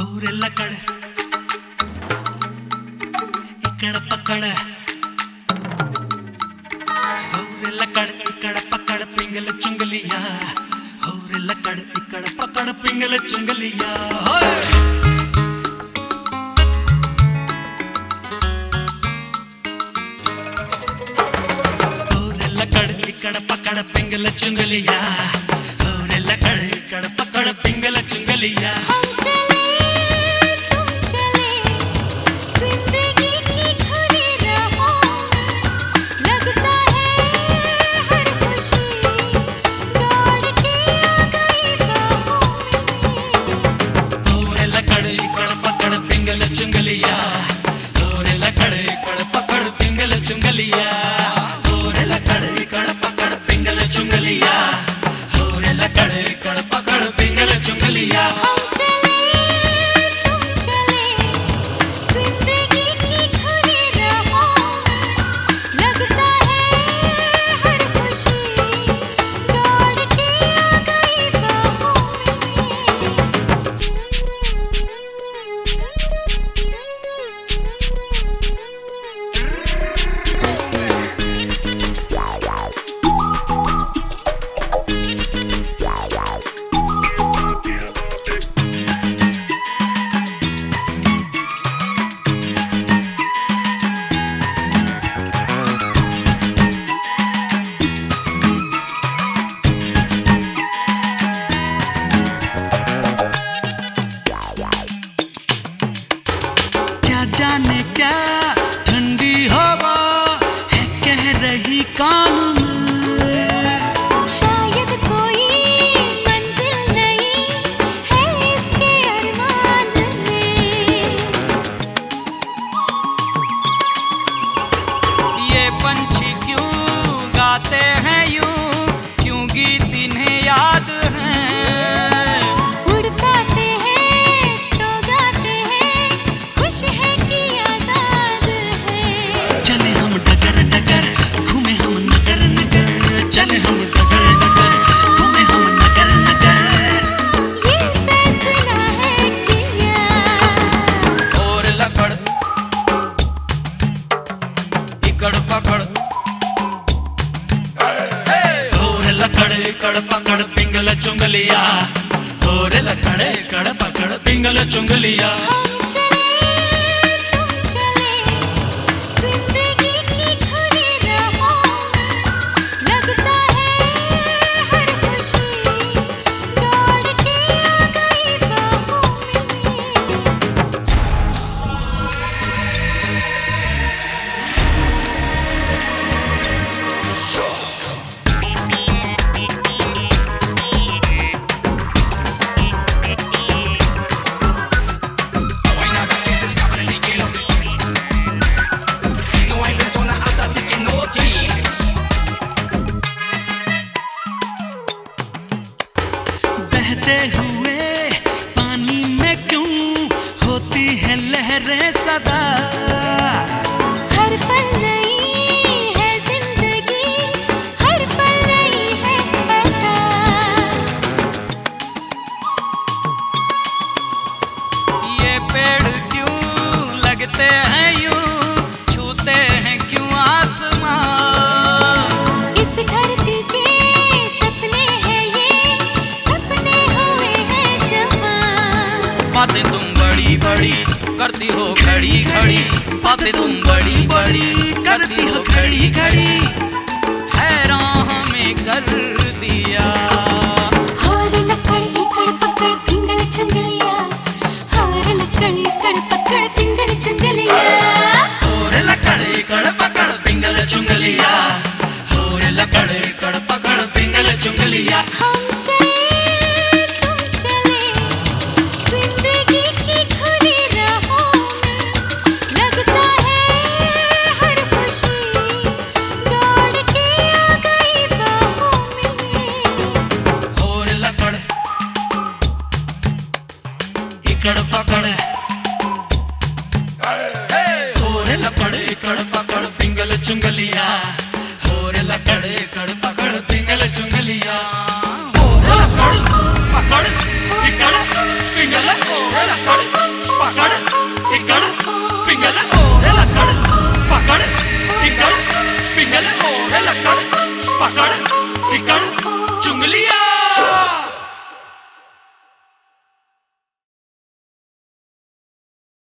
ಊರೆಲ್ಲ ಕಡೆ ಈ ಕಡೆ ಪಕ್ಕಡೆ ಊರೆಲ್ಲ ಕಡೆ ಈ ಕಡೆ ಪಕ್ಕಡ ಪಿಂಗಲ ಚುಂಗಲಿಯ ಊರೆಲ್ಲ ಕಡೆ ಈ ಕಡೆ ಪಕ್ಕಡ ಪಿಂಗಲ ಚುಂಗಲಿಯ ಊರೆಲ್ಲ ಕಡೆ ಈ ಕಡೆ ಪಕ್ಕಡ ಪಿಂಗಲ ಚುಂಗಲಿಯ ಊರೆಲ್ಲ ಕಡೆ ಈ ಕಡೆ ಪಕ್ಕಡ ಪಿಂಗಲ ಚುಂಗಲಿಯ रही काम शायद कोई मंजिल नहीं है इसके अरमान में। ये पंछी क्यों गाते हैं यू? चुंगलिया तोरे लखड़े कड़ पकड़ पिंगल चुंगलिया। तैरते हुए पानी में क्यों होती है लहरें सदा? हर पल नई है ज़िंदगी हर पल नई है ये पेड़ क्यों लगते हैं यूँ? बातें तुम बड़ी बड़ी करती हो खड़ी खड़ी। हैरान हमें कर दिया। चुंगलिया। हो रे पकड़ पिंगल चुंगलिया। Chicken chicken चुंगलिया